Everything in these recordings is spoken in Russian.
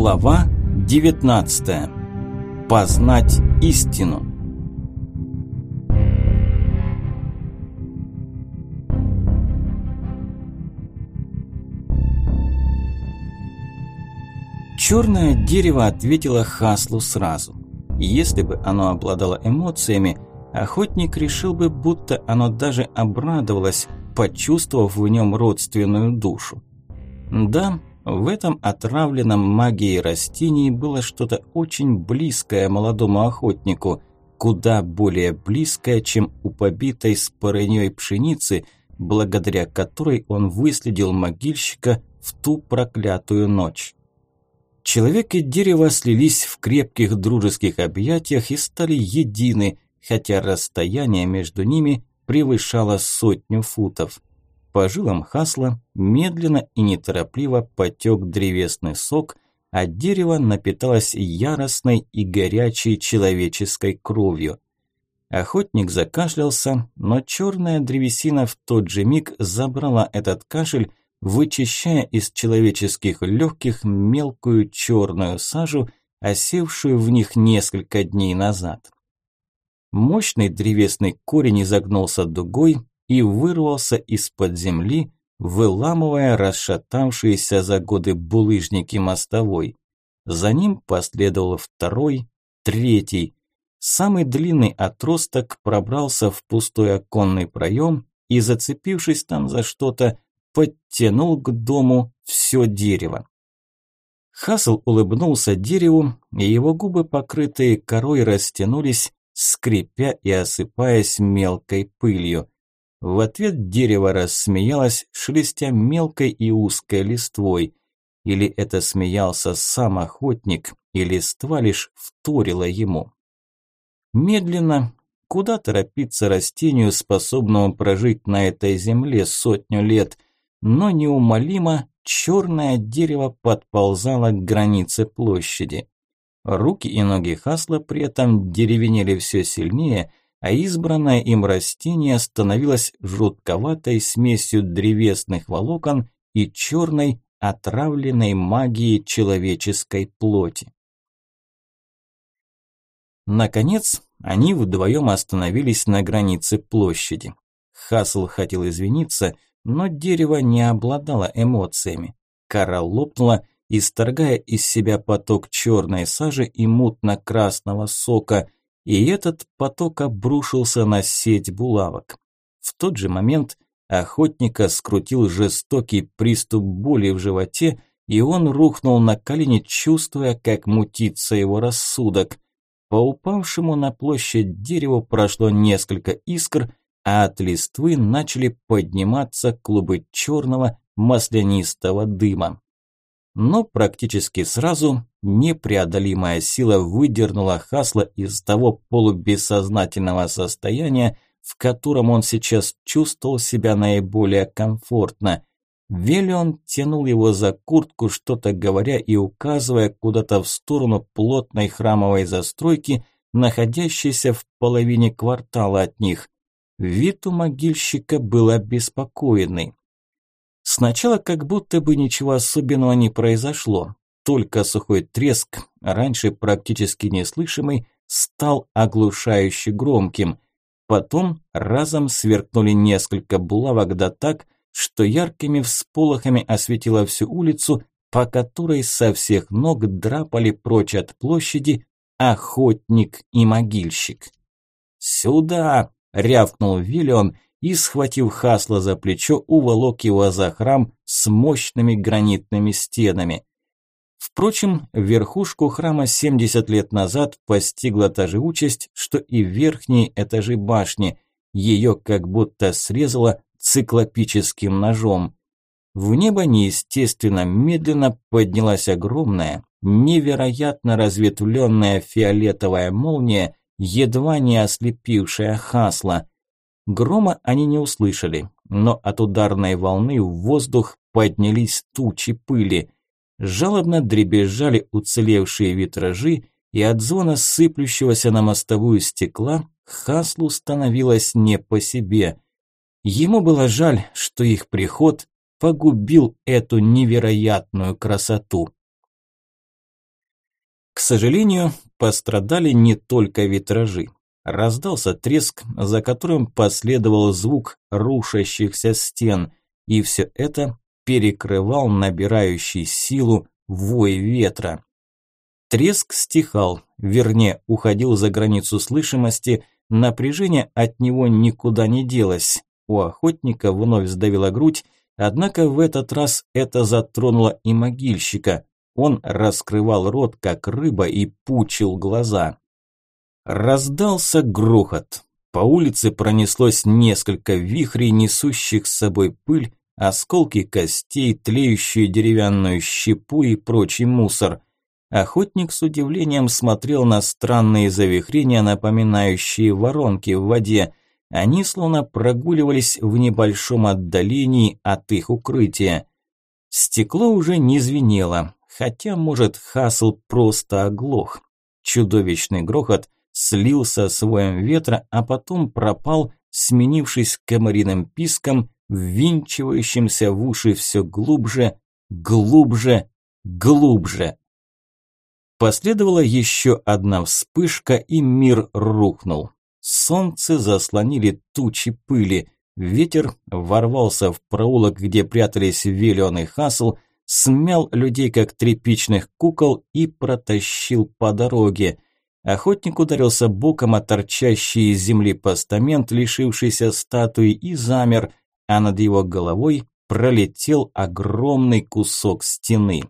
Глава 19. Познать истину. Черное дерево ответило Хаслу сразу. Если бы оно обладало эмоциями, охотник решил бы, будто оно даже обрадовалось, почувствовав в нем родственную душу. Да, в этом отравленном магией растении было что-то очень близкое молодому охотнику, куда более близкое, чем у побитой с порынёй пшеницы, благодаря которой он выследил могильщика в ту проклятую ночь. Человек и дерево слились в крепких дружеских объятиях и стали едины, хотя расстояние между ними превышало сотню футов. По жилам Хасла медленно и неторопливо потек древесный сок, а дерево напиталось яростной и горячей человеческой кровью. Охотник закашлялся, но черная древесина в тот же миг забрала этот кашель, вычищая из человеческих легких мелкую черную сажу, осевшую в них несколько дней назад. Мощный древесный корень изогнулся дугой, и вырвался из-под земли, выламывая расшатавшиеся за годы булыжники мостовой. За ним последовал второй, третий. Самый длинный отросток пробрался в пустой оконный проем и, зацепившись там за что-то, подтянул к дому все дерево. Хасл улыбнулся дереву, и его губы, покрытые корой, растянулись, скрипя и осыпаясь мелкой пылью. В ответ дерево рассмеялось, шелестя мелкой и узкой листвой. Или это смеялся сам охотник, и листва лишь вторила ему. Медленно, куда торопиться растению, способному прожить на этой земле сотню лет, но неумолимо черное дерево подползало к границе площади. Руки и ноги Хасла при этом деревенели все сильнее – а избранное им растение становилось жутковатой смесью древесных волокон и черной отравленной магией человеческой плоти. Наконец, они вдвоем остановились на границе площади. Хасл хотел извиниться, но дерево не обладало эмоциями. Кора лопнула, исторгая из себя поток черной сажи и мутно-красного сока – и этот поток обрушился на сеть булавок. В тот же момент охотника скрутил жестокий приступ боли в животе, и он рухнул на колени, чувствуя, как мутится его рассудок. По упавшему на площадь дереву прошло несколько искр, а от листвы начали подниматься клубы черного маслянистого дыма но практически сразу непреодолимая сила выдернула Хасла из того полубессознательного состояния, в котором он сейчас чувствовал себя наиболее комфортно. Велион тянул его за куртку, что-то говоря и указывая куда-то в сторону плотной храмовой застройки, находящейся в половине квартала от них. Вид у могильщика был обеспокоенный. Сначала как будто бы ничего особенного не произошло, только сухой треск, раньше практически неслышимый, стал оглушающе громким. Потом разом сверкнули несколько булавок да так, что яркими всполохами осветило всю улицу, по которой со всех ног драпали прочь от площади охотник и могильщик. «Сюда!» – рявкнул Виллион – и, схватив Хасла за плечо, уволок его за храм с мощными гранитными стенами. Впрочем, верхушку храма 70 лет назад постигла та же участь, что и верхние этажи башни. Ее как будто срезало циклопическим ножом. В небо неестественно медленно поднялась огромная, невероятно разветвленная фиолетовая молния, едва не ослепившая Хасла. Грома они не услышали, но от ударной волны в воздух поднялись тучи пыли. Жалобно дребезжали уцелевшие витражи, и от звона сыплющегося на мостовую стекла Хаслу становилось не по себе. Ему было жаль, что их приход погубил эту невероятную красоту. К сожалению, пострадали не только витражи. Раздался треск, за которым последовал звук рушащихся стен, и все это перекрывал набирающий силу вой ветра. Треск стихал, вернее, уходил за границу слышимости, напряжение от него никуда не делось. У охотника вновь сдавила грудь, однако в этот раз это затронуло и могильщика. Он раскрывал рот, как рыба, и пучил глаза. Раздался грохот. По улице пронеслось несколько вихрей, несущих с собой пыль, осколки костей, тлеющую деревянную щепу и прочий мусор. Охотник с удивлением смотрел на странные завихрения, напоминающие воронки в воде. Они словно прогуливались в небольшом отдалении от их укрытия. Стекло уже не звенело, хотя, может, Хасл просто оглох. Чудовищный грохот слился с воем ветра, а потом пропал, сменившись комариным писком, ввинчивающимся в уши все глубже, глубже, глубже. Последовала еще одна вспышка, и мир рухнул. Солнце заслонили тучи пыли. Ветер ворвался в проулок, где прятались Виллион и Хасл, смял людей, как тряпичных кукол, и протащил по дороге. Охотник ударился боком о торчащий из земли постамент, лишившийся статуи, и замер, а над его головой пролетел огромный кусок стены.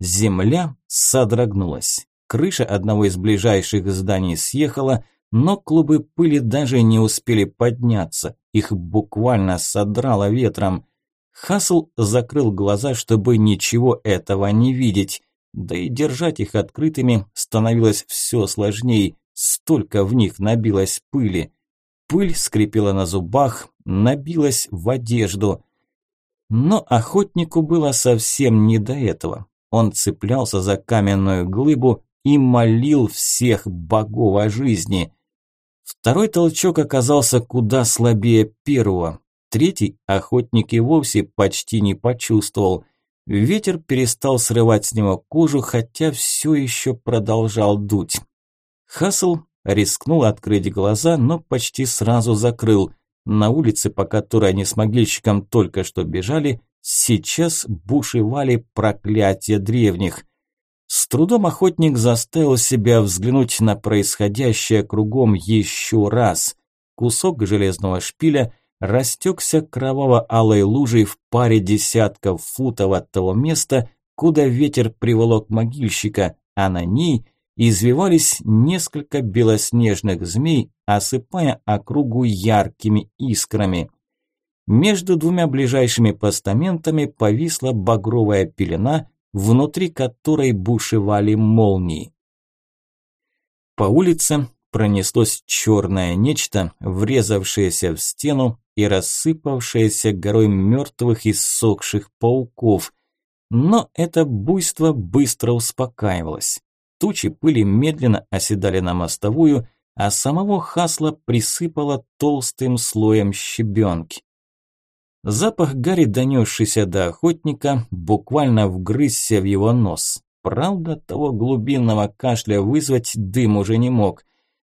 Земля содрогнулась. Крыша одного из ближайших зданий съехала, но клубы пыли даже не успели подняться. Их буквально содрало ветром. Хасл закрыл глаза, чтобы ничего этого не видеть. Да и держать их открытыми становилось все сложнее. Столько в них набилось пыли. Пыль скрипела на зубах, набилась в одежду. Но охотнику было совсем не до этого. Он цеплялся за каменную глыбу и молил всех богов о жизни. Второй толчок оказался куда слабее первого. Третий охотник и вовсе почти не почувствовал. Ветер перестал срывать с него кожу, хотя все еще продолжал дуть. Хасл рискнул открыть глаза, но почти сразу закрыл. На улице, по которой они с могильщиком только что бежали, Сейчас бушевали проклятия древних. С трудом охотник заставил себя взглянуть на происходящее кругом еще раз. Кусок железного шпиля растекся кроваво-алой лужей в паре десятков футов от того места, куда ветер приволок могильщика, а на ней извивались несколько белоснежных змей, осыпая округу яркими искрами. Между двумя ближайшими постаментами повисла багровая пелена, внутри которой бушевали молнии. По улице пронеслось черное нечто, врезавшееся в стену и рассыпавшееся горой мертвых и сохших пауков. Но это буйство быстро успокаивалось. Тучи пыли медленно оседали на мостовую, а самого Хасла присыпало толстым слоем щебенки. Запах гари, донесшийся до охотника, буквально вгрызся в его нос. Правда, того глубинного кашля вызвать дым уже не мог.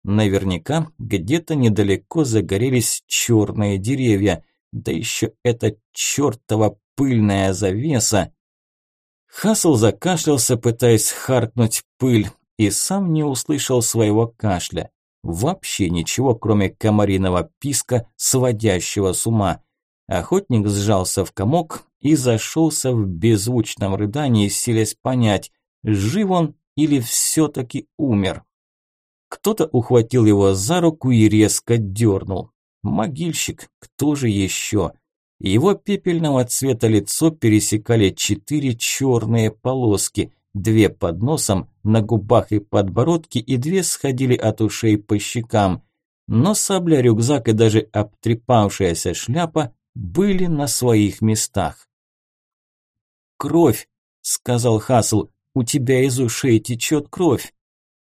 Наверняка где-то недалеко загорелись черные деревья, да еще эта чертова пыльная завеса. Хасл закашлялся, пытаясь харкнуть пыль, и сам не услышал своего кашля. Вообще ничего, кроме комариного писка, сводящего с ума. Охотник сжался в комок и зашелся в беззвучном рыдании, силясь понять, жив он или все-таки умер. Кто-то ухватил его за руку и резко дернул. Могильщик, кто же еще? Его пепельного цвета лицо пересекали четыре черные полоски, две под носом, на губах и подбородке, и две сходили от ушей по щекам. Но сабля, рюкзак и даже обтрепавшаяся шляпа были на своих местах. «Кровь!» – сказал Хасл. «У тебя из ушей течет кровь!»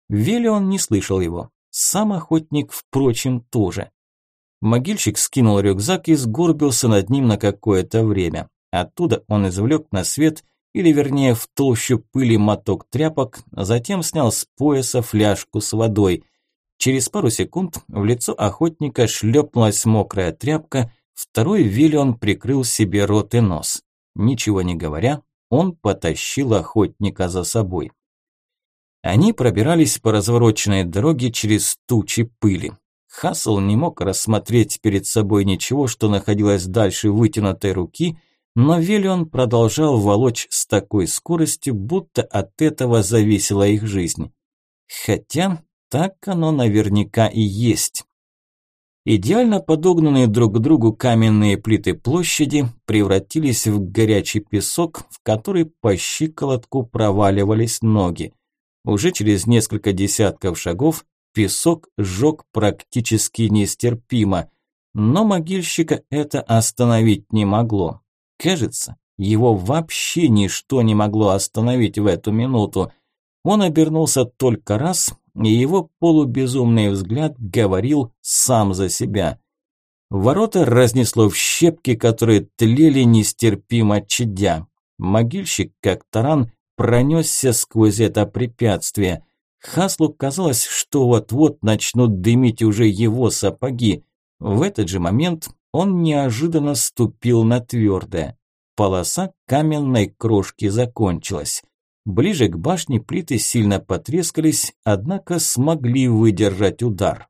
Велион не слышал его. Сам охотник, впрочем, тоже. Могильщик скинул рюкзак и сгорбился над ним на какое-то время. Оттуда он извлек на свет или вернее в толщу пыли моток тряпок, затем снял с пояса фляжку с водой. Через пару секунд в лицо охотника шлепнулась мокрая тряпка, второй Виллион прикрыл себе рот и нос. Ничего не говоря, он потащил охотника за собой. Они пробирались по развороченной дороге через тучи пыли. Хасл не мог рассмотреть перед собой ничего, что находилось дальше вытянутой руки, но Виллион продолжал волочь с такой скоростью, будто от этого зависела их жизнь. Хотя так оно наверняка и есть. Идеально подогнанные друг к другу каменные плиты площади превратились в горячий песок, в который по щиколотку проваливались ноги. Уже через несколько десятков шагов песок сжег практически нестерпимо, но могильщика это остановить не могло. Кажется, его вообще ничто не могло остановить в эту минуту. Он обернулся только раз, и его полубезумный взгляд говорил сам за себя. Ворота разнесло в щепки, которые тлели нестерпимо чадя. Могильщик, как таран, пронесся сквозь это препятствие. Хаслу казалось, что вот-вот начнут дымить уже его сапоги. В этот же момент он неожиданно ступил на твердое. Полоса каменной крошки закончилась. Ближе к башне плиты сильно потрескались, однако смогли выдержать удар.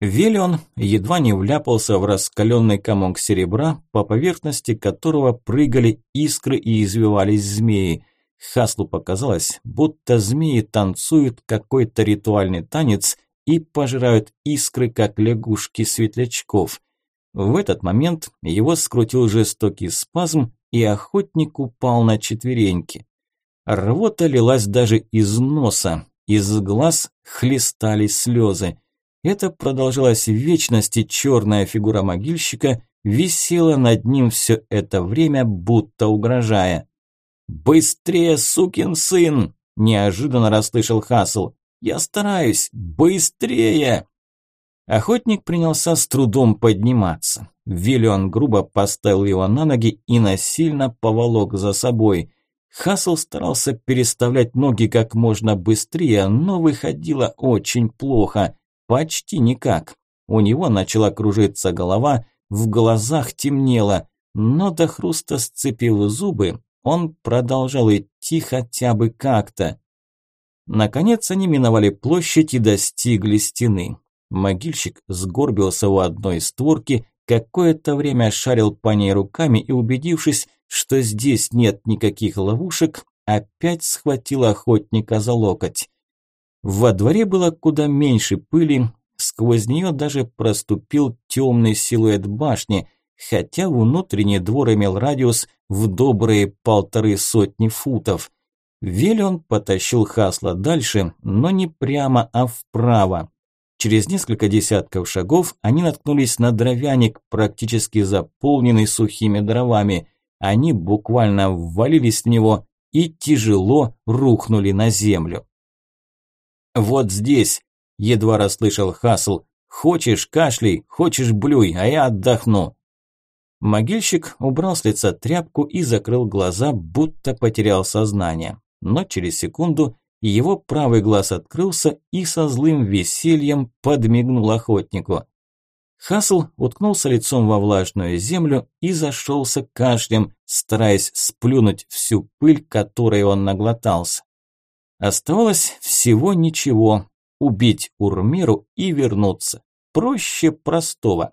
Велион едва не вляпался в раскаленный комок серебра, по поверхности которого прыгали искры и извивались змеи. Хаслу показалось, будто змеи танцуют какой-то ритуальный танец и пожирают искры, как лягушки светлячков. В этот момент его скрутил жестокий спазм, и охотник упал на четвереньки. Рвота лилась даже из носа, из глаз хлестали слезы. Это продолжалось в вечности, черная фигура могильщика висела над ним все это время, будто угрожая. «Быстрее, сукин сын!» – неожиданно расслышал Хасл. «Я стараюсь! Быстрее!» Охотник принялся с трудом подниматься. Виллион грубо поставил его на ноги и насильно поволок за собой. Хасл старался переставлять ноги как можно быстрее, но выходило очень плохо. Почти никак. У него начала кружиться голова, в глазах темнело, но до хруста сцепив зубы, он продолжал идти хотя бы как-то. Наконец они миновали площадь и достигли стены. Могильщик сгорбился у одной створки, какое-то время шарил по ней руками и, убедившись, что здесь нет никаких ловушек, опять схватил охотника за локоть. Во дворе было куда меньше пыли, сквозь нее даже проступил темный силуэт башни, хотя внутренний двор имел радиус в добрые полторы сотни футов. Велион потащил Хасла дальше, но не прямо, а вправо. Через несколько десятков шагов они наткнулись на дровяник, практически заполненный сухими дровами. Они буквально ввалились в него и тяжело рухнули на землю. «Вот здесь», – едва расслышал Хасл. «Хочешь – кашляй, хочешь – блюй, а я отдохну». Могильщик убрал с лица тряпку и закрыл глаза, будто потерял сознание. Но через секунду его правый глаз открылся и со злым весельем подмигнул охотнику. Хасл уткнулся лицом во влажную землю и зашелся кашлем, стараясь сплюнуть всю пыль, которой он наглотался. Оставалось всего ничего – убить Урмиру и вернуться. Проще простого.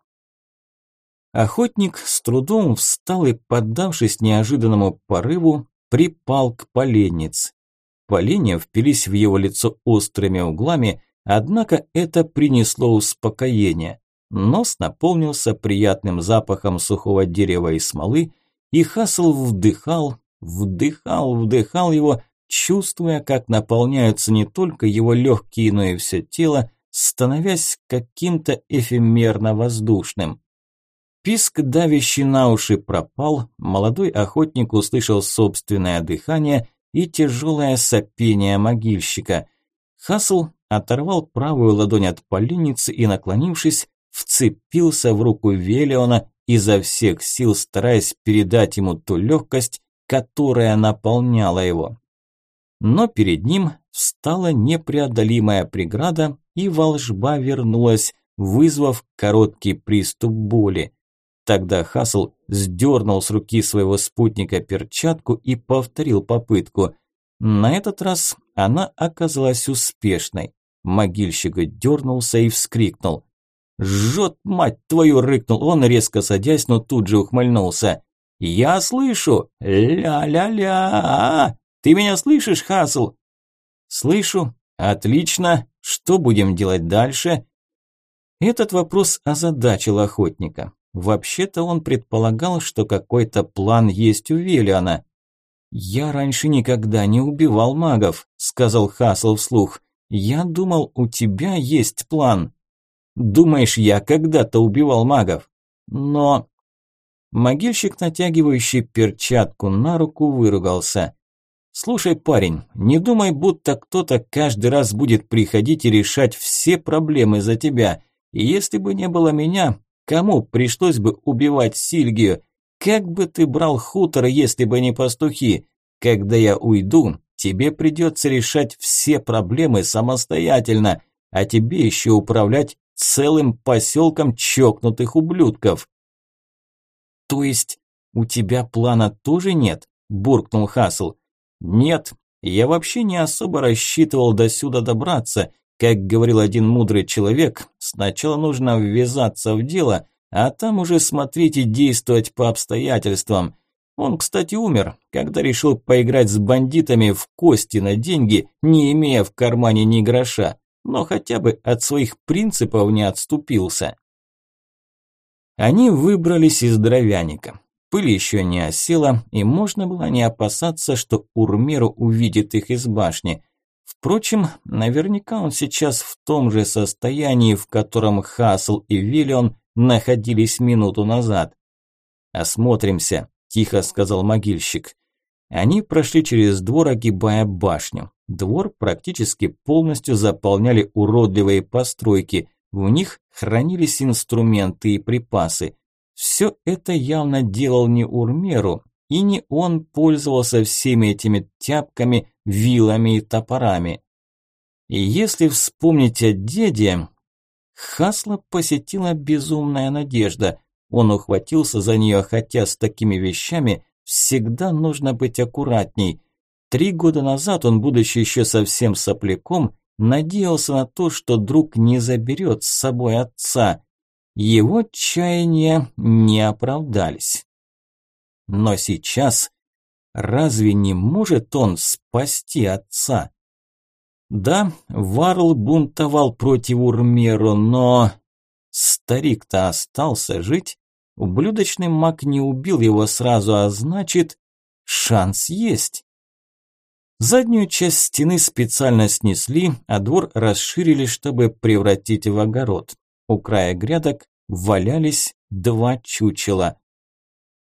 Охотник с трудом встал и, поддавшись неожиданному порыву, припал к поленнице. Поленья впились в его лицо острыми углами, однако это принесло успокоение. Нос наполнился приятным запахом сухого дерева и смолы, и Хасл вдыхал, вдыхал, вдыхал его, чувствуя, как наполняются не только его легкие, но и все тело, становясь каким-то эфемерно воздушным. Писк, давящий на уши, пропал, молодой охотник услышал собственное дыхание и тяжелое сопение могильщика. Хасл оторвал правую ладонь от поленницы и, наклонившись, вцепился в руку Велиона, изо всех сил стараясь передать ему ту легкость, которая наполняла его. Но перед ним встала непреодолимая преграда, и волжба вернулась, вызвав короткий приступ боли. Тогда Хасл сдернул с руки своего спутника перчатку и повторил попытку. На этот раз она оказалась успешной. Могильщик дернулся и вскрикнул. «Жжет, мать твою!» – рыкнул он, резко садясь, но тут же ухмыльнулся. «Я слышу! Ля-ля-ля! Ты меня слышишь, Хасл?» «Слышу. Отлично. Что будем делать дальше?» Этот вопрос озадачил охотника. Вообще-то он предполагал, что какой-то план есть у Велиана. «Я раньше никогда не убивал магов», – сказал Хасл вслух. «Я думал, у тебя есть план». «Думаешь, я когда-то убивал магов?» «Но...» Могильщик, натягивающий перчатку на руку, выругался. «Слушай, парень, не думай, будто кто-то каждый раз будет приходить и решать все проблемы за тебя. И если бы не было меня, кому пришлось бы убивать Сильгию? Как бы ты брал хутор, если бы не пастухи? Когда я уйду, тебе придется решать все проблемы самостоятельно, а тебе еще управлять целым поселком чокнутых ублюдков». «То есть у тебя плана тоже нет?» – буркнул Хасл. Нет, я вообще не особо рассчитывал до сюда добраться. Как говорил один мудрый человек, сначала нужно ввязаться в дело, а там уже смотреть и действовать по обстоятельствам. Он, кстати, умер, когда решил поиграть с бандитами в кости на деньги, не имея в кармане ни гроша, но хотя бы от своих принципов не отступился. Они выбрались из дровяника. Пыль еще не осела, и можно было не опасаться, что Урмеру увидит их из башни. Впрочем, наверняка он сейчас в том же состоянии, в котором Хасл и Виллион находились минуту назад. «Осмотримся», – тихо сказал могильщик. Они прошли через двор, огибая башню. Двор практически полностью заполняли уродливые постройки. В них хранились инструменты и припасы. Все это явно делал не Урмеру, и не он пользовался всеми этими тяпками, вилами и топорами. И если вспомнить о деде, Хасла посетила безумная надежда. Он ухватился за нее, хотя с такими вещами всегда нужно быть аккуратней. Три года назад он, будучи еще совсем сопляком, надеялся на то, что друг не заберет с собой отца. Его чаяния не оправдались. Но сейчас разве не может он спасти отца? Да, Варл бунтовал против Урмеру, но... Старик-то остался жить. Ублюдочный маг не убил его сразу, а значит, шанс есть. Заднюю часть стены специально снесли, а двор расширили, чтобы превратить в огород. У края грядок валялись два чучела.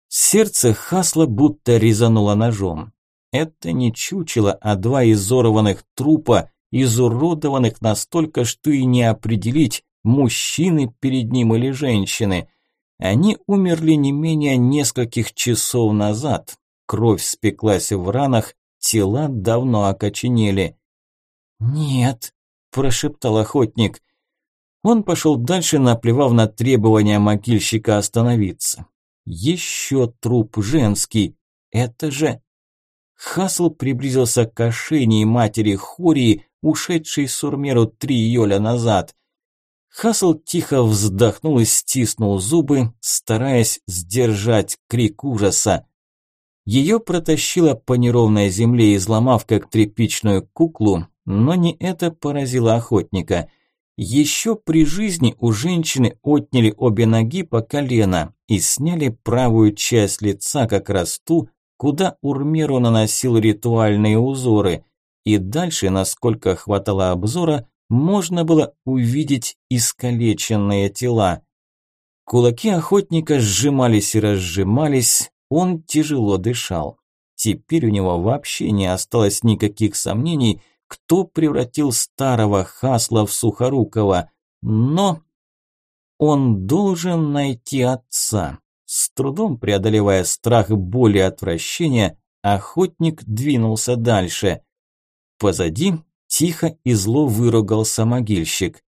Сердце Хасла будто резануло ножом. Это не чучело, а два изорванных трупа, изуродованных настолько, что и не определить, мужчины перед ним или женщины. Они умерли не менее нескольких часов назад. Кровь спеклась в ранах, тела давно окоченели. «Нет», – прошептал охотник, он пошел дальше, наплевав на требования могильщика остановиться. Еще труп женский. Это же... Хасл приблизился к ошейне матери Хории, ушедшей с Урмеру три йоля назад. Хасл тихо вздохнул и стиснул зубы, стараясь сдержать крик ужаса. Ее протащило по неровной земле, изломав как тряпичную куклу, но не это поразило охотника – еще при жизни у женщины отняли обе ноги по колено и сняли правую часть лица, как раз ту, куда Урмеру наносил ритуальные узоры. И дальше, насколько хватало обзора, можно было увидеть искалеченные тела. Кулаки охотника сжимались и разжимались, он тяжело дышал. Теперь у него вообще не осталось никаких сомнений – кто превратил старого Хасла в Сухорукова. Но он должен найти отца. С трудом преодолевая страх, боли и отвращения, охотник двинулся дальше. Позади тихо и зло выругался могильщик.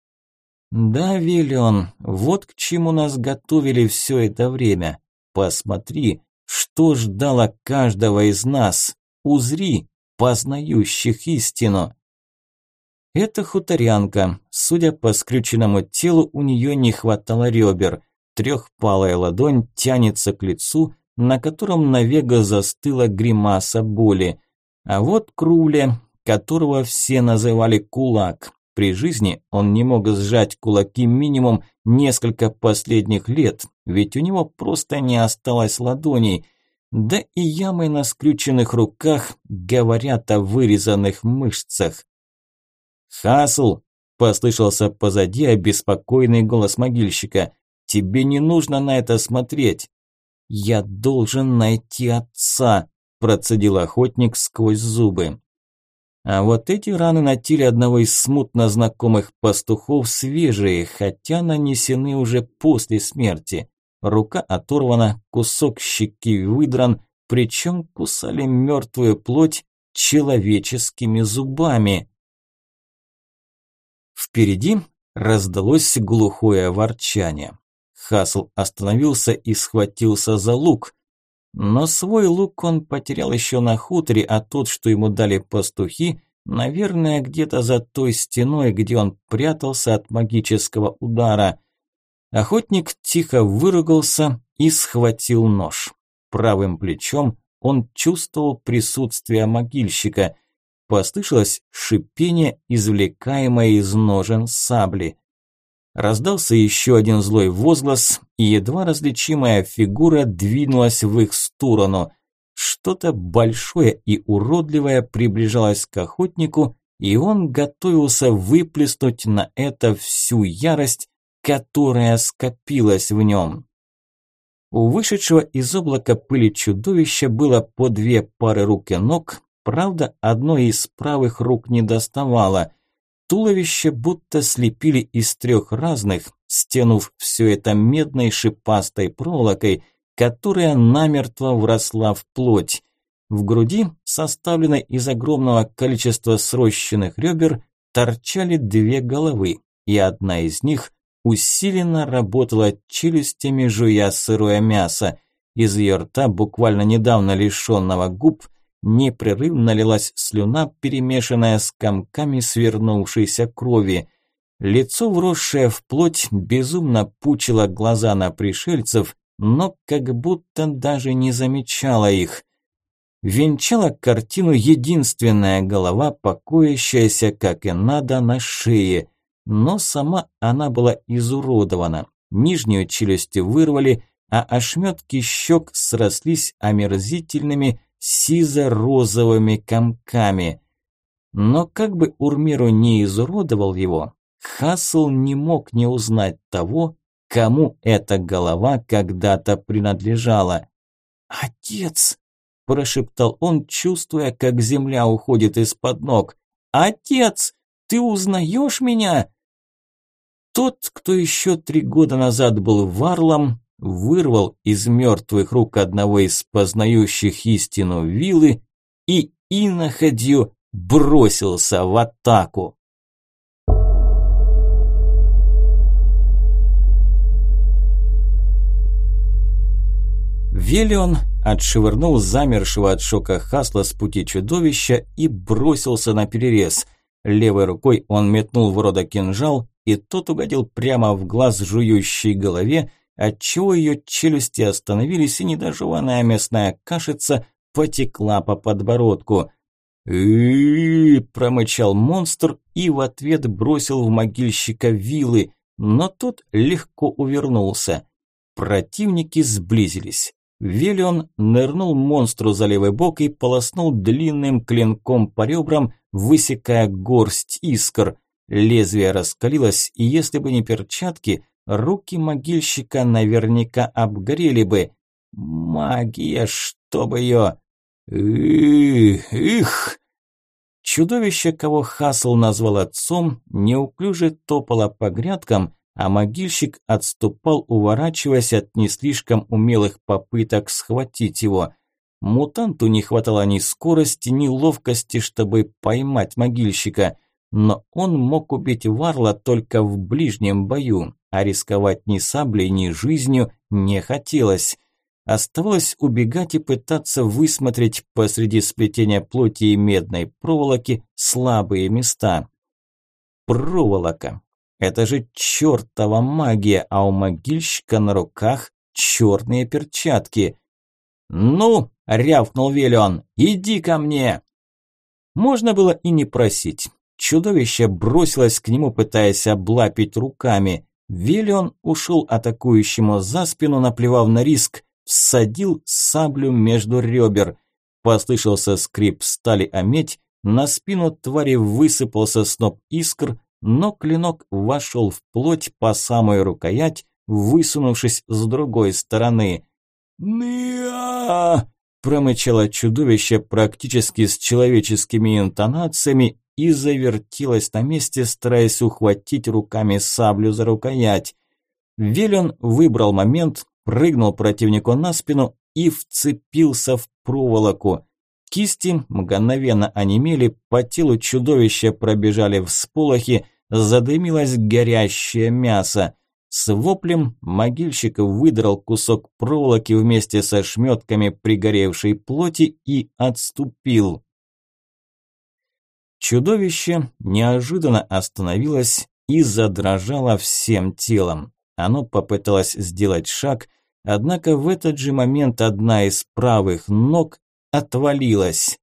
«Да, Виллион, вот к чему нас готовили все это время. Посмотри, что ждало каждого из нас. Узри, познающих истину». Это хуторянка. Судя по скрюченному телу, у нее не хватало ребер. Трехпалая ладонь тянется к лицу, на котором навега застыла гримаса боли. А вот Круле, которого все называли кулак. При жизни он не мог сжать кулаки минимум несколько последних лет, ведь у него просто не осталось ладоней. Да и ямы на скрюченных руках говорят о вырезанных мышцах. «Хасл!» – послышался позади обеспокоенный голос могильщика. «Тебе не нужно на это смотреть!» «Я должен найти отца!» – процедил охотник сквозь зубы. А вот эти раны на теле одного из смутно знакомых пастухов свежие, хотя нанесены уже после смерти. Рука оторвана, кусок щеки выдран, причем кусали мертвую плоть человеческими зубами. Впереди раздалось глухое ворчание. Хасл остановился и схватился за лук. Но свой лук он потерял еще на хуторе, а тот, что ему дали пастухи, наверное, где-то за той стеной, где он прятался от магического удара. Охотник тихо выругался и схватил нож. Правым плечом он чувствовал присутствие могильщика – Послышалось шипение, извлекаемое из ножен сабли. Раздался еще один злой возглас, и едва различимая фигура двинулась в их сторону. Что-то большое и уродливое приближалось к охотнику, и он готовился выплеснуть на это всю ярость, которая скопилась в нем. У вышедшего из облака пыли чудовища было по две пары рук и ног, Правда, одной из правых рук не доставало. Туловище будто слепили из трех разных, стянув все это медной шипастой проволокой, которая намертво вросла в плоть. В груди, составленной из огромного количества срощенных ребер, торчали две головы, и одна из них усиленно работала челюстями, жуя сырое мясо. Из ее рта, буквально недавно лишенного губ, непрерывно лилась слюна, перемешанная с комками свернувшейся крови. Лицо, вросшее в плоть, безумно пучило глаза на пришельцев, но как будто даже не замечала их. Венчала картину единственная голова, покоящаяся, как и надо, на шее. Но сама она была изуродована. Нижнюю челюсть вырвали, а ошметки щек срослись омерзительными, сизо-розовыми комками. Но как бы Урмиру не изуродовал его, Хасл не мог не узнать того, кому эта голова когда-то принадлежала. «Отец!» – прошептал он, чувствуя, как земля уходит из-под ног. «Отец! Ты узнаешь меня?» Тот, кто еще три года назад был варлом, вырвал из мертвых рук одного из познающих истину вилы и иноходью бросился в атаку. Велион отшвырнул замершего от шока Хасла с пути чудовища и бросился на перерез. Левой рукой он метнул в рода кинжал, и тот угодил прямо в глаз жующей голове, отчего ее челюсти остановились, и недожеванная мясная кашица потекла по подбородку. «Ы-ы-ы!» промычал монстр и в ответ бросил в могильщика вилы, но тот легко увернулся. Противники сблизились. Велион нырнул монстру за левый бок и полоснул длинным клинком по ребрам, высекая горсть искр. Лезвие раскалилось, и если бы не перчатки, руки могильщика наверняка обгорели бы. Магия, чтобы ее... Их! Чудовище, кого Хасл назвал отцом, неуклюже топало по грядкам, а могильщик отступал, уворачиваясь от не слишком умелых попыток схватить его. Мутанту не хватало ни скорости, ни ловкости, чтобы поймать могильщика, но он мог убить Варла только в ближнем бою, а рисковать ни саблей, ни жизнью не хотелось. Оставалось убегать и пытаться высмотреть посреди сплетения плоти и медной проволоки слабые места. Проволока. Это же чертова магия, а у могильщика на руках черные перчатки. «Ну!» – рявкнул Велион. «Иди ко мне!» Можно было и не просить. Чудовище бросилось к нему, пытаясь облапить руками. Велион ушел атакующему за спину, наплевав на риск, всадил саблю между ребер. Послышался скрип стали о медь, на спину твари высыпался сноп искр, но клинок вошел в плоть по самую рукоять, высунувшись с другой стороны. «Ныа!» – промычало чудовище практически с человеческими интонациями и завертелось на месте, стараясь ухватить руками саблю за рукоять. Велен выбрал момент, прыгнул противнику на спину и вцепился в проволоку. Кисти мгновенно онемели, по телу чудовища пробежали всполохи, задымилось горящее мясо. С воплем могильщик выдрал кусок проволоки вместе со шметками пригоревшей плоти и отступил. Чудовище неожиданно остановилось и задрожало всем телом. Оно попыталось сделать шаг, однако в этот же момент одна из правых ног отвалилась.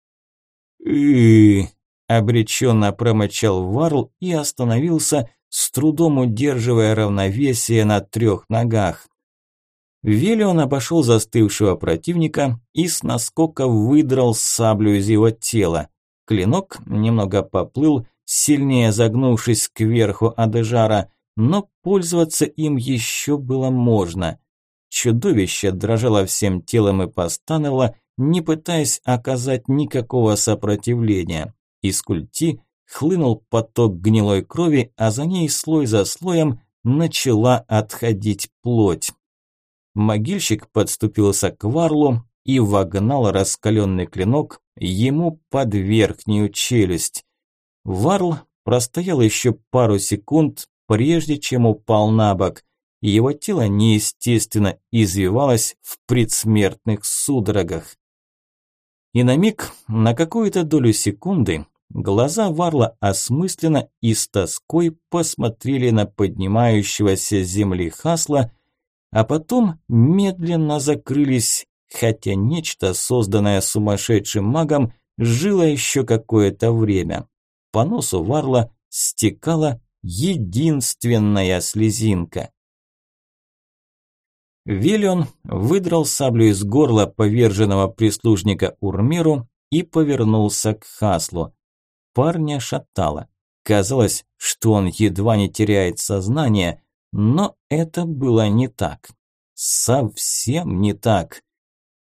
«И...» – обреченно промычал Варл и остановился, с трудом удерживая равновесие на трех ногах. Велион обошел застывшего противника и с наскока выдрал саблю из его тела. Клинок немного поплыл, сильнее загнувшись кверху Адежара, но пользоваться им еще было можно. Чудовище дрожало всем телом и постановало, не пытаясь оказать никакого сопротивления. Из культи хлынул поток гнилой крови, а за ней слой за слоем начала отходить плоть. Могильщик подступился к Варлу и вогнал раскаленный клинок ему под верхнюю челюсть. Варл простоял еще пару секунд, прежде чем упал на бок. Его тело неестественно извивалось в предсмертных судорогах. И на миг, на какую-то долю секунды, Глаза Варла осмысленно и с тоской посмотрели на поднимающегося земли Хасла, а потом медленно закрылись, хотя нечто, созданное сумасшедшим магом, жило еще какое-то время. По носу Варла стекала единственная слезинка. Виллион выдрал саблю из горла поверженного прислужника Урмиру и повернулся к Хаслу. Парня шатало. Казалось, что он едва не теряет сознание, но это было не так. Совсем не так.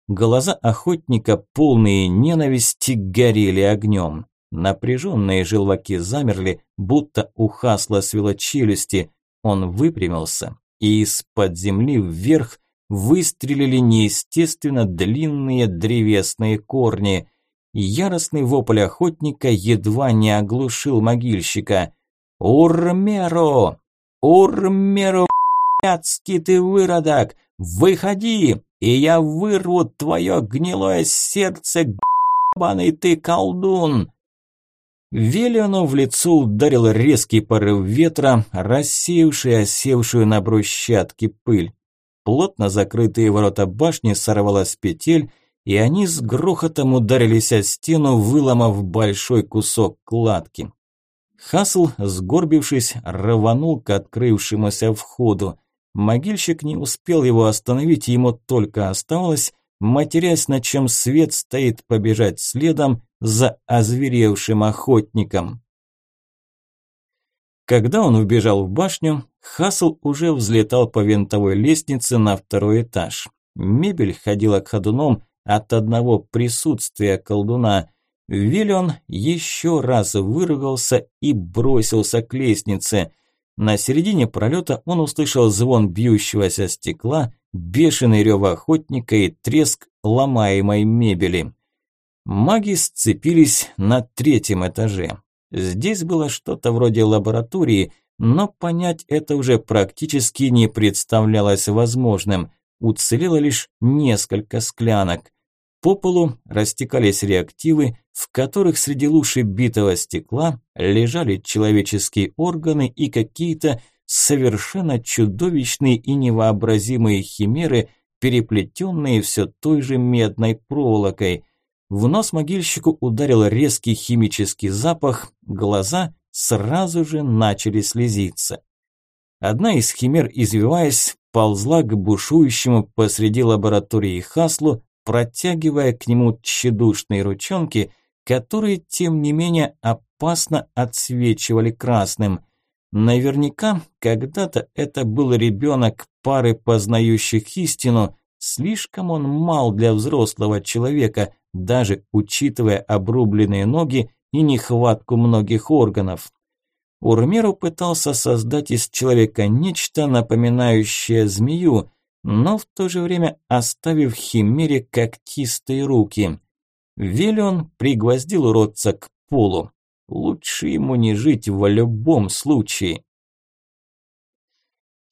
Глаза охотника, полные ненависти, горели огнем. Напряженные желваки замерли, будто у Хасла свело челюсти. Он выпрямился, и из-под земли вверх выстрелили неестественно длинные древесные корни. Яростный вопль охотника едва не оглушил могильщика. «Урмеро! Урмеро, блядский ты выродок! Выходи, и я вырву твое гнилое сердце, гребаный ты колдун!» Велиону в лицо ударил резкий порыв ветра, рассеявший осевшую на брусчатке пыль. Плотно закрытые ворота башни сорвало с петель, и они с грохотом ударились о стену, выломав большой кусок кладки. Хасл, сгорбившись, рванул к открывшемуся входу. Могильщик не успел его остановить, ему только оставалось, матерясь, на чем свет стоит, побежать следом за озверевшим охотником. Когда он вбежал в башню, Хасл уже взлетал по винтовой лестнице на второй этаж. Мебель ходила к ходуном, от одного присутствия колдуна. Виллион еще раз выругался и бросился к лестнице. На середине пролета он услышал звон бьющегося стекла бешеный рев охотника и треск ломаемой мебели. Маги сцепились на третьем этаже. Здесь было что-то вроде лаборатории, но понять это уже практически не представлялось возможным. Уцелело лишь несколько склянок. По полу растекались реактивы, в которых среди луши битого стекла лежали человеческие органы и какие-то совершенно чудовищные и невообразимые химеры, переплетенные все той же медной проволокой. В нос могильщику ударил резкий химический запах, глаза сразу же начали слезиться. Одна из химер, извиваясь, ползла к бушующему посреди лаборатории Хаслу, протягивая к нему тщедушные ручонки, которые, тем не менее, опасно отсвечивали красным. Наверняка, когда-то это был ребенок пары познающих истину, слишком он мал для взрослого человека, даже учитывая обрубленные ноги и нехватку многих органов. Урмеру пытался создать из человека нечто, напоминающее змею, но в то же время оставив химере когтистые руки. Велион пригвоздил уродца к полу. Лучше ему не жить в любом случае.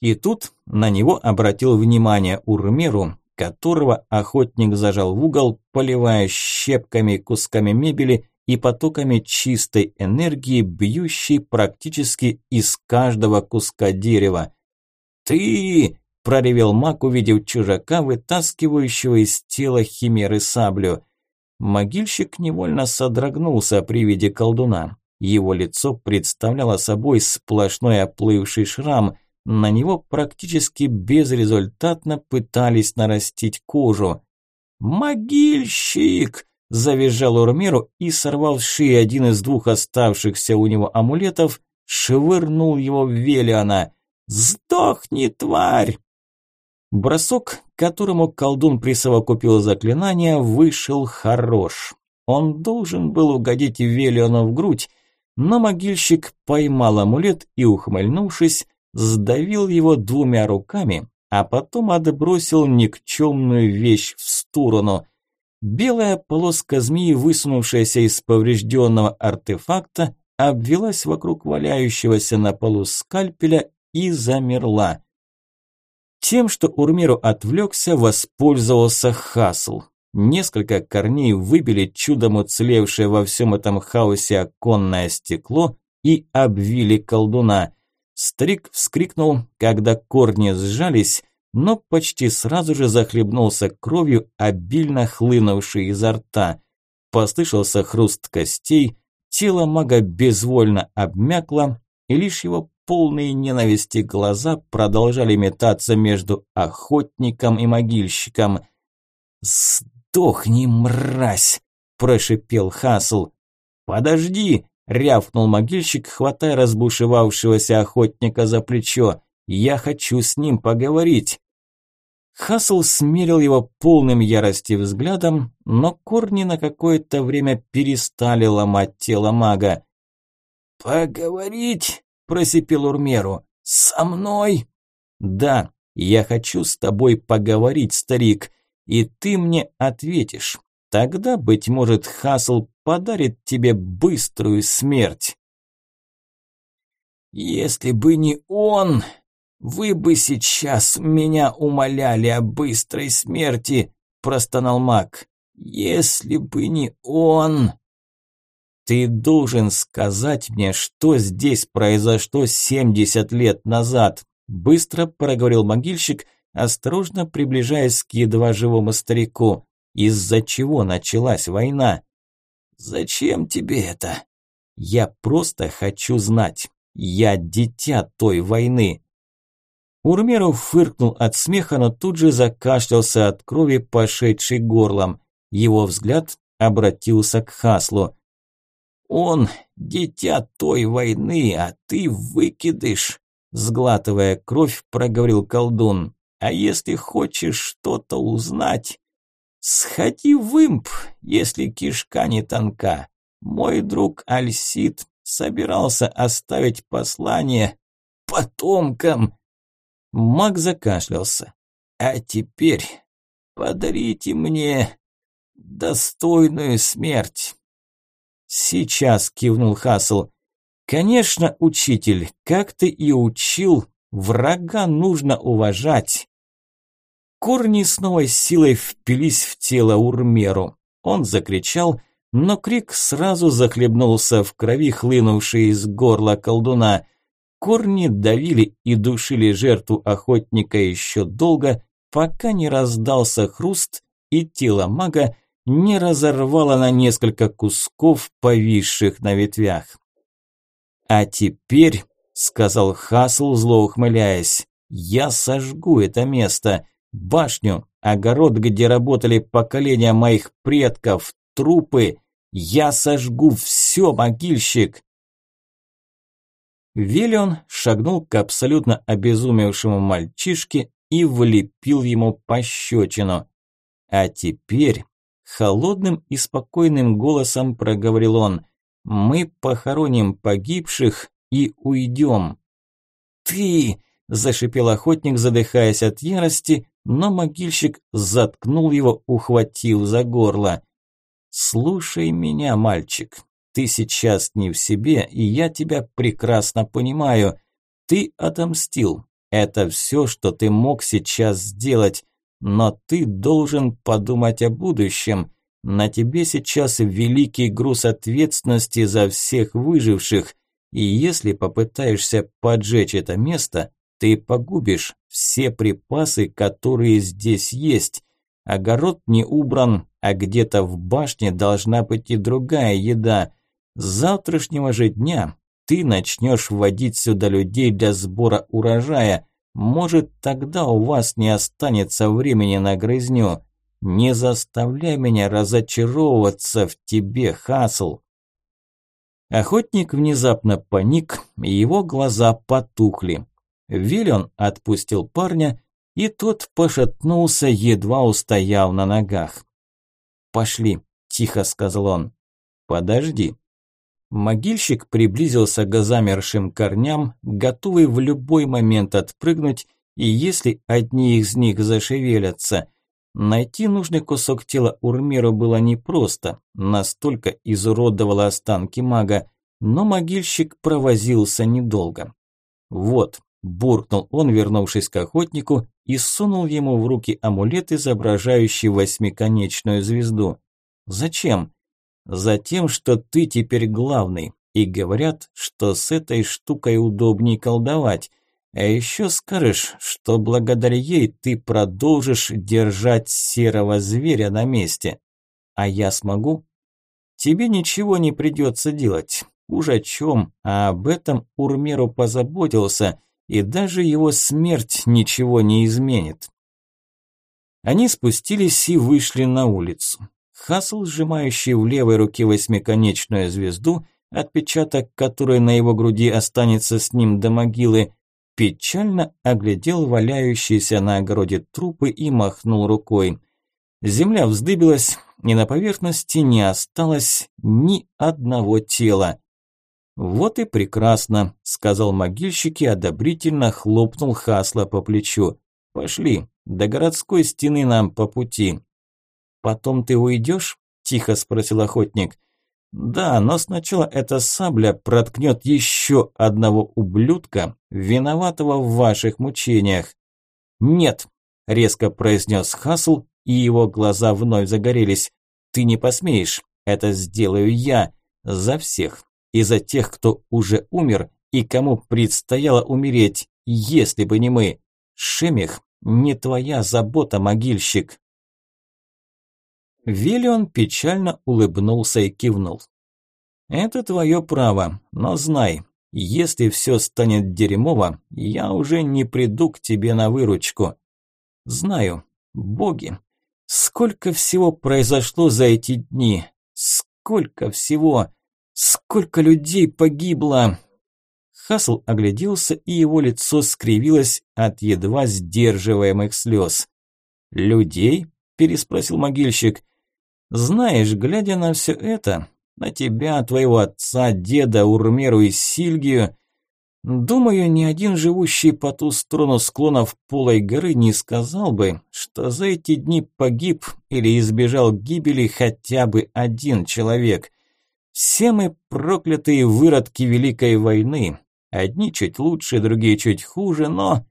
И тут на него обратил внимание Урмеру, которого охотник зажал в угол, поливая щепками, кусками мебели и потоками чистой энергии, бьющей практически из каждого куска дерева. «Ты!» – проревел маг, увидев чужака, вытаскивающего из тела химеры саблю. Могильщик невольно содрогнулся при виде колдуна. Его лицо представляло собой сплошной оплывший шрам – на него практически безрезультатно пытались нарастить кожу. «Могильщик!» – завизжал Урмеру и, сорвал с шеи один из двух оставшихся у него амулетов, швырнул его в Велиана. «Сдохни, тварь!» Бросок, которому колдун присовокупил заклинание, вышел хорош. Он должен был угодить Велиону в грудь, но могильщик поймал амулет и, ухмыльнувшись, сдавил его двумя руками, а потом отбросил никчемную вещь в сторону. Белая полоска змеи, высунувшаяся из поврежденного артефакта, обвелась вокруг валяющегося на полу скальпеля и замерла. Тем, что Урмиру отвлекся, воспользовался Хасл. Несколько корней выбили чудом уцелевшее во всем этом хаосе оконное стекло и обвили колдуна. Старик вскрикнул, когда корни сжались, но почти сразу же захлебнулся кровью, обильно хлынувшей изо рта. Послышался хруст костей, тело мага безвольно обмякло, и лишь его полные ненависти глаза продолжали метаться между охотником и могильщиком. «Сдохни, мразь!» – прошипел Хасл. «Подожди!» рявкнул могильщик, хватая разбушевавшегося охотника за плечо. «Я хочу с ним поговорить!» Хасл смерил его полным ярости взглядом, но корни на какое-то время перестали ломать тело мага. «Поговорить?» – просипел Урмеру. «Со мной?» «Да, я хочу с тобой поговорить, старик, и ты мне ответишь. Тогда, быть может, Хасл подарит тебе быструю смерть. Если бы не он, вы бы сейчас меня умоляли о быстрой смерти, простонал маг. Если бы не он... Ты должен сказать мне, что здесь произошло семьдесят лет назад, быстро проговорил могильщик, осторожно приближаясь к едва живому старику. Из-за чего началась война? Зачем тебе это? Я просто хочу знать. Я дитя той войны. Урмеров фыркнул от смеха, но тут же закашлялся от крови, пошедшей горлом. Его взгляд обратился к Хаслу. «Он дитя той войны, а ты выкидыш!» Сглатывая кровь, проговорил колдун. «А если хочешь что-то узнать, Сходи в имп, если кишка не тонка. Мой друг Альсид собирался оставить послание потомкам. Маг закашлялся. А теперь подарите мне достойную смерть. Сейчас кивнул Хасл. Конечно, учитель, как ты и учил, врага нужно уважать. Корни с новой силой впились в тело Урмеру. Он закричал, но крик сразу захлебнулся в крови, хлынувшей из горла колдуна. Корни давили и душили жертву охотника еще долго, пока не раздался хруст, и тело мага не разорвало на несколько кусков, повисших на ветвях. «А теперь», – сказал Хасл, зло ухмыляясь, – «я сожгу это место, башню, огород, где работали поколения моих предков, трупы. Я сожгу все, могильщик!» Велион шагнул к абсолютно обезумевшему мальчишке и влепил ему пощечину. А теперь Холодным и спокойным голосом проговорил он. «Мы похороним погибших и уйдем». «Ты!» – зашипел охотник, задыхаясь от ярости, но могильщик заткнул его, ухватив за горло. «Слушай меня, мальчик, ты сейчас не в себе, и я тебя прекрасно понимаю. Ты отомстил. Это все, что ты мог сейчас сделать. Но ты должен подумать о будущем. На тебе сейчас великий груз ответственности за всех выживших. И если попытаешься поджечь это место, ты погубишь все припасы, которые здесь есть. Огород не убран, а где-то в башне должна быть и другая еда. С завтрашнего же дня ты начнешь вводить сюда людей для сбора урожая, может, тогда у вас не останется времени на грызню. Не заставляй меня разочаровываться в тебе, Хасл. Охотник внезапно паник, и его глаза потухли. Виллион отпустил парня, и тот пошатнулся, едва устояв на ногах. «Пошли», – тихо сказал он. «Подожди», Могильщик приблизился к замершим корням, готовый в любой момент отпрыгнуть, и если одни из них зашевелятся. Найти нужный кусок тела Урмиру было непросто, настолько изуродовало останки мага, но могильщик провозился недолго. «Вот», – буркнул он, вернувшись к охотнику, и сунул ему в руки амулет, изображающий восьмиконечную звезду. «Зачем?» Затем, что ты теперь главный, и говорят, что с этой штукой удобнее колдовать. А еще скажешь, что благодаря ей ты продолжишь держать серого зверя на месте. А я смогу? Тебе ничего не придется делать. Уж о чем, а об этом Урмеру позаботился, и даже его смерть ничего не изменит. Они спустились и вышли на улицу. Хасл, сжимающий в левой руке восьмиконечную звезду, отпечаток которой на его груди останется с ним до могилы, печально оглядел валяющиеся на огороде трупы и махнул рукой. Земля вздыбилась, и на поверхности не осталось ни одного тела. «Вот и прекрасно», – сказал могильщик и одобрительно хлопнул Хасла по плечу. «Пошли, до городской стены нам по пути». «Потом ты уйдешь?» – тихо спросил охотник. «Да, но сначала эта сабля проткнет еще одного ублюдка, виноватого в ваших мучениях». «Нет», – резко произнес Хасл, и его глаза вновь загорелись. «Ты не посмеешь, это сделаю я, за всех, и за тех, кто уже умер, и кому предстояло умереть, если бы не мы. Шемих, не твоя забота, могильщик». Виллион печально улыбнулся и кивнул. «Это твое право, но знай, если все станет дерьмово, я уже не приду к тебе на выручку. Знаю, боги, сколько всего произошло за эти дни, сколько всего, сколько людей погибло!» Хасл огляделся, и его лицо скривилось от едва сдерживаемых слез. «Людей?» – переспросил могильщик. Знаешь, глядя на все это, на тебя, твоего отца, деда, Урмеру и Сильгию, Думаю, ни один живущий по ту сторону склонов Полой горы не сказал бы, что за эти дни погиб или избежал гибели хотя бы один человек. Все мы проклятые выродки Великой войны. Одни чуть лучше, другие чуть хуже, но...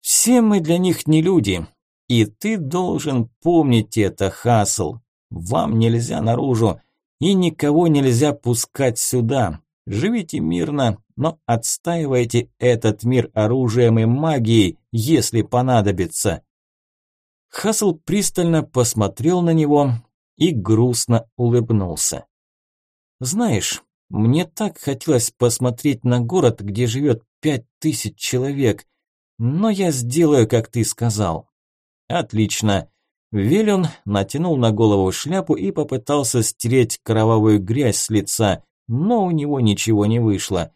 Все мы для них не люди. И ты должен помнить это, Хасл. Вам нельзя наружу, и никого нельзя пускать сюда. Живите мирно, но отстаивайте этот мир оружием и магией, если понадобится. Хасл пристально посмотрел на него и грустно улыбнулся. Знаешь, мне так хотелось посмотреть на город, где живет пять тысяч человек, но я сделаю, как ты сказал. Отлично. Велен натянул на голову шляпу и попытался стереть кровавую грязь с лица, но у него ничего не вышло.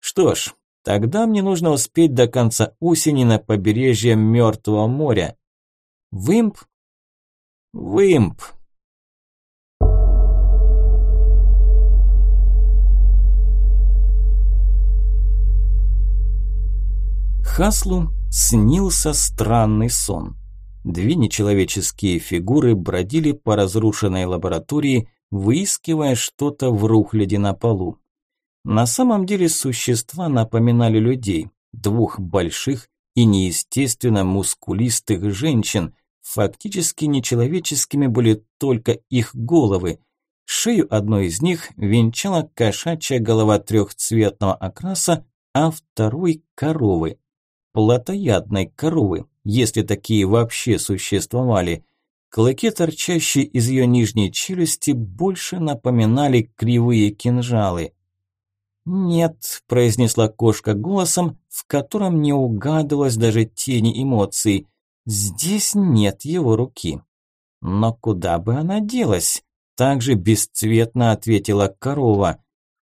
Что ж, тогда мне нужно успеть до конца осени на побережье Мертвого моря. Вымп? Вымп. Хаслу снился странный сон. Две нечеловеческие фигуры бродили по разрушенной лаборатории, выискивая что-то в рухляде на полу. На самом деле существа напоминали людей, двух больших и неестественно мускулистых женщин, фактически нечеловеческими были только их головы. Шею одной из них венчала кошачья голова трехцветного окраса, а второй – коровы. Плотоядной коровы, если такие вообще существовали. Клыки, торчащие из ее нижней челюсти, больше напоминали кривые кинжалы. «Нет», – произнесла кошка голосом, в котором не угадывалось даже тени эмоций. «Здесь нет его руки». «Но куда бы она делась?» – также бесцветно ответила корова.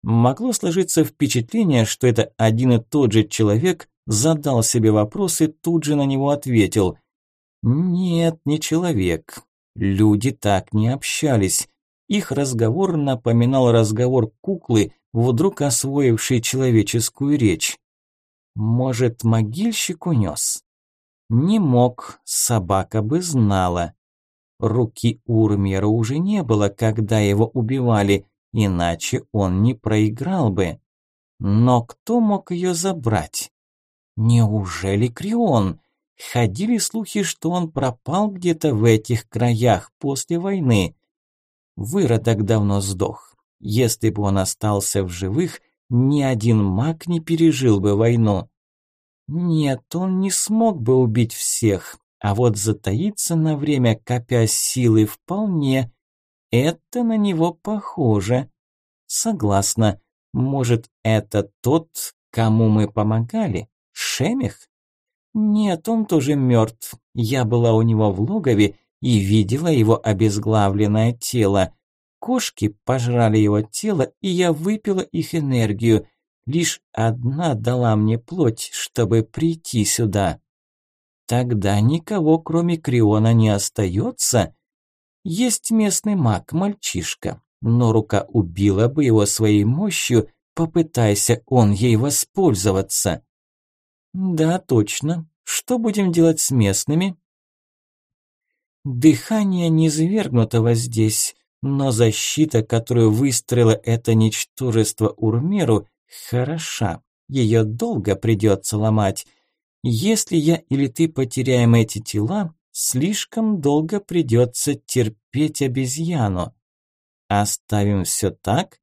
Могло сложиться впечатление, что это один и тот же человек задал себе вопрос и тут же на него ответил. Нет, не человек. Люди так не общались. Их разговор напоминал разговор куклы, вдруг освоившей человеческую речь. Может, могильщик унес? Не мог, собака бы знала. Руки Урмера уже не было, когда его убивали, иначе он не проиграл бы. Но кто мог ее забрать? Неужели Крион? Ходили слухи, что он пропал где-то в этих краях после войны. Выродок давно сдох. Если бы он остался в живых, ни один маг не пережил бы войну. Нет, он не смог бы убить всех, а вот затаиться на время, копя силы, вполне. Это на него похоже. Согласна. Может, это тот, кому мы помогали? Шемих? Нет, он тоже мертв. Я была у него в логове и видела его обезглавленное тело. Кошки пожрали его тело, и я выпила их энергию. Лишь одна дала мне плоть, чтобы прийти сюда. Тогда никого, кроме Криона, не остается. Есть местный маг, мальчишка, но рука убила бы его своей мощью, попытайся он ей воспользоваться. Да, точно. Что будем делать с местными? Дыхание низвергнутого здесь, но защита, которую выстроила это ничтожество Урмеру, хороша. Ее долго придется ломать. Если я или ты потеряем эти тела, слишком долго придется терпеть обезьяну. Оставим все так?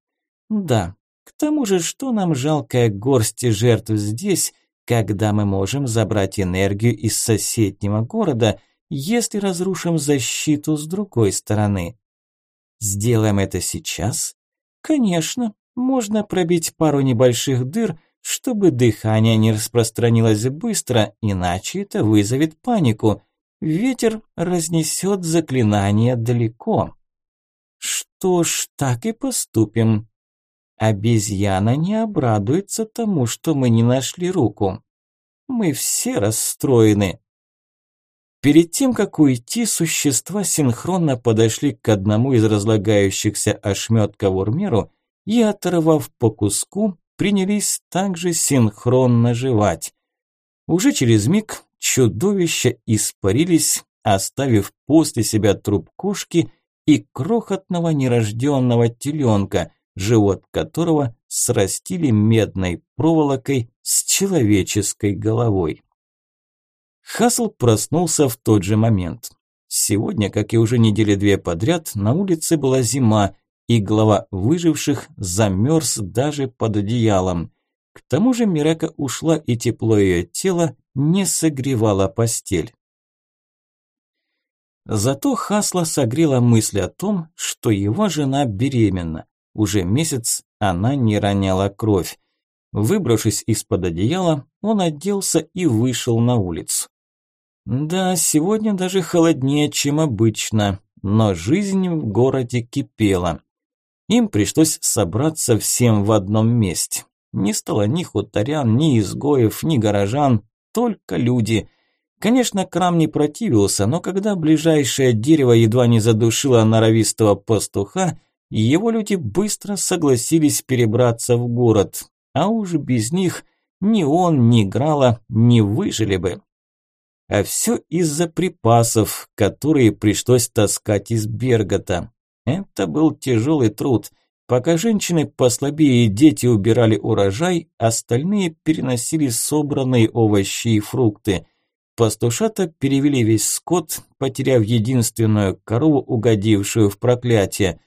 Да. К тому же, что нам жалкая горсть жертв здесь, когда мы можем забрать энергию из соседнего города, если разрушим защиту с другой стороны. Сделаем это сейчас? Конечно, можно пробить пару небольших дыр, чтобы дыхание не распространилось быстро, иначе это вызовет панику. Ветер разнесет заклинание далеко. Что ж, так и поступим. Обезьяна не обрадуется тому, что мы не нашли руку. Мы все расстроены. Перед тем, как уйти, существа синхронно подошли к одному из разлагающихся ошметков Урмеру и, оторвав по куску, принялись также синхронно жевать. Уже через миг чудовища испарились, оставив после себя труп кошки и крохотного нерожденного теленка, живот которого срастили медной проволокой с человеческой головой. Хасл проснулся в тот же момент. Сегодня, как и уже недели две подряд, на улице была зима, и глава выживших замерз даже под одеялом. К тому же Мирека ушла, и тепло ее тела не согревало постель. Зато Хасла согрела мысль о том, что его жена беременна. Уже месяц она не роняла кровь. Выбравшись из-под одеяла, он оделся и вышел на улицу. Да, сегодня даже холоднее, чем обычно, но жизнь в городе кипела. Им пришлось собраться всем в одном месте. Не стало ни хуторян, ни изгоев, ни горожан, только люди. Конечно, Крам не противился, но когда ближайшее дерево едва не задушило норовистого пастуха, его люди быстро согласились перебраться в город, а уж без них ни он, ни Грала не выжили бы. А все из-за припасов, которые пришлось таскать из Бергота. Это был тяжелый труд. Пока женщины послабее и дети убирали урожай, остальные переносили собранные овощи и фрукты. Пастушата перевели весь скот, потеряв единственную корову, угодившую в проклятие.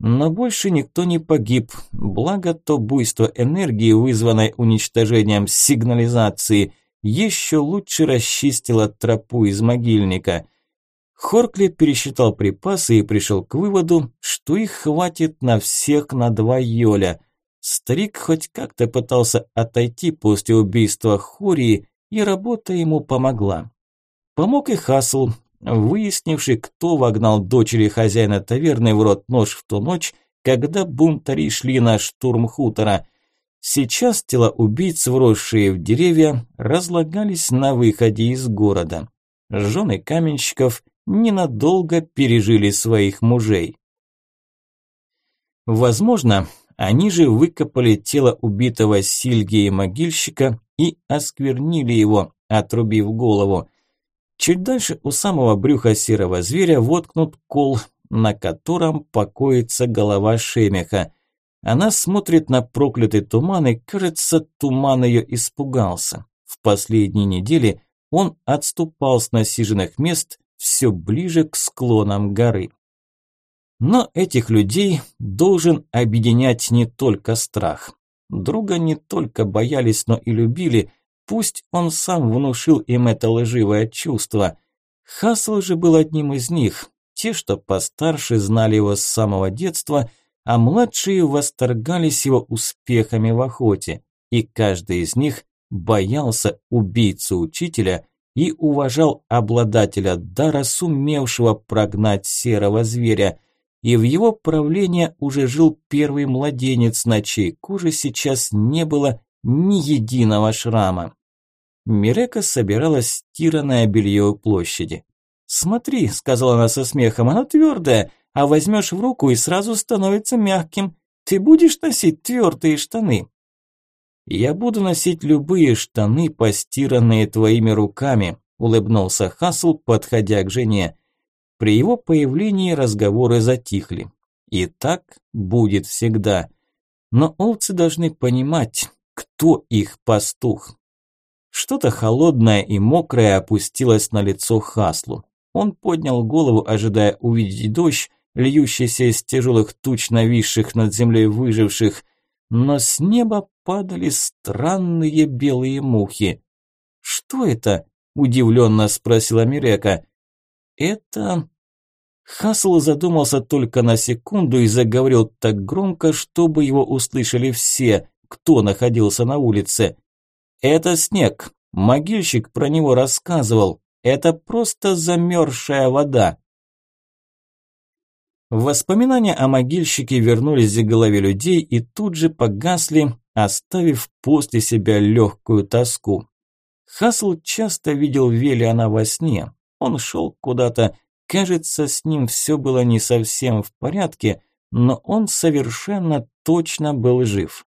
Но больше никто не погиб, благо то буйство энергии, вызванное уничтожением сигнализации – еще лучше расчистила тропу из могильника. Хоркли пересчитал припасы и пришел к выводу, что их хватит на всех на два йоля. Старик хоть как-то пытался отойти после убийства Хории, и работа ему помогла. Помог и Хасл, выяснивший, кто вогнал дочери хозяина таверны в рот нож в ту ночь, когда бунтари шли на штурм хутора. Сейчас тела убийц, вросшие в деревья, разлагались на выходе из города. Жены каменщиков ненадолго пережили своих мужей. Возможно, они же выкопали тело убитого Сильгии могильщика и осквернили его, отрубив голову. Чуть дальше у самого брюха серого зверя воткнут кол, на котором покоится голова Шемеха. Она смотрит на проклятый туман, и, кажется, туман ее испугался. В последние недели он отступал с насиженных мест все ближе к склонам горы. Но этих людей должен объединять не только страх. Друга не только боялись, но и любили, пусть он сам внушил им это лживое чувство. Хасл же был одним из них. Те, что постарше, знали его с самого детства – а младшие восторгались его успехами в охоте, и каждый из них боялся убийцу учителя и уважал обладателя дара, сумевшего прогнать серого зверя, и в его правлении уже жил первый младенец, на чьей коже сейчас не было ни единого шрама. Мирека собирала стиранное белье у площади. «Смотри», – сказала она со смехом, – «оно твердое, а возьмешь в руку и сразу становится мягким. Ты будешь носить твердые штаны?» «Я буду носить любые штаны, постиранные твоими руками», – улыбнулся Хасл, подходя к жене. При его появлении разговоры затихли. И так будет всегда. Но овцы должны понимать, кто их пастух. Что-то холодное и мокрое опустилось на лицо Хаслу. Он поднял голову, ожидая увидеть дождь, льющийся из тяжелых туч, нависших над землей выживших, но с неба падали странные белые мухи. «Что это?» – удивленно спросила Мирека. «Это...» Хасл задумался только на секунду и заговорил так громко, чтобы его услышали все, кто находился на улице. «Это снег. Могильщик про него рассказывал. Это просто замерзшая вода. Воспоминания о могильщике вернулись в голове людей и тут же погасли, оставив после себя легкую тоску. Хасл часто видел Велиана во сне. Он шел куда-то, кажется, с ним все было не совсем в порядке, но он совершенно точно был жив.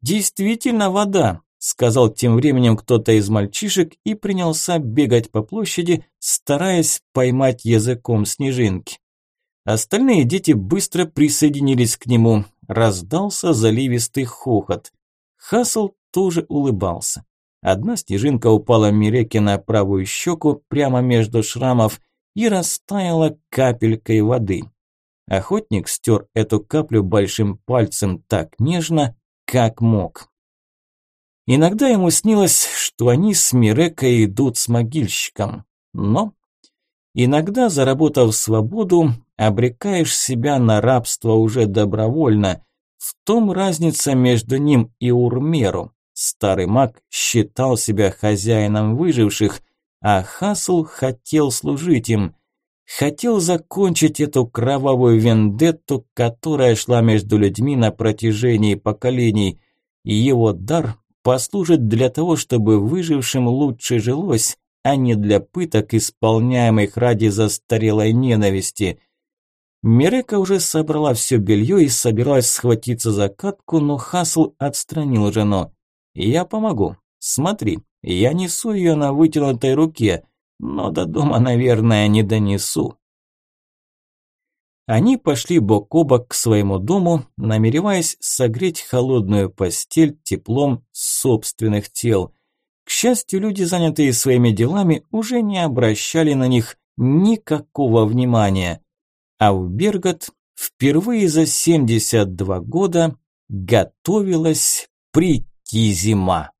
Действительно вода, сказал тем временем кто-то из мальчишек и принялся бегать по площади, стараясь поймать языком снежинки. Остальные дети быстро присоединились к нему. Раздался заливистый хохот. Хасл тоже улыбался. Одна снежинка упала Миреке на правую щеку прямо между шрамов и растаяла капелькой воды. Охотник стер эту каплю большим пальцем так нежно, как мог. Иногда ему снилось, что они с Мирекой идут с могильщиком. Но иногда, заработав свободу, обрекаешь себя на рабство уже добровольно. В том разница между ним и Урмеру. Старый маг считал себя хозяином выживших, а Хасл хотел служить им. Хотел закончить эту кровавую вендетту, которая шла между людьми на протяжении поколений. И его дар послужит для того, чтобы выжившим лучше жилось, а не для пыток, исполняемых ради застарелой ненависти. Мирека уже собрала все белье и собиралась схватиться за катку, но Хасл отстранил жену. «Я помогу. Смотри, я несу ее на вытянутой руке, но до дома, наверное, не донесу». Они пошли бок о бок к своему дому, намереваясь согреть холодную постель теплом собственных тел. К счастью, люди, занятые своими делами, уже не обращали на них никакого внимания. А в Бергот впервые за 72 года готовилась прийти зима.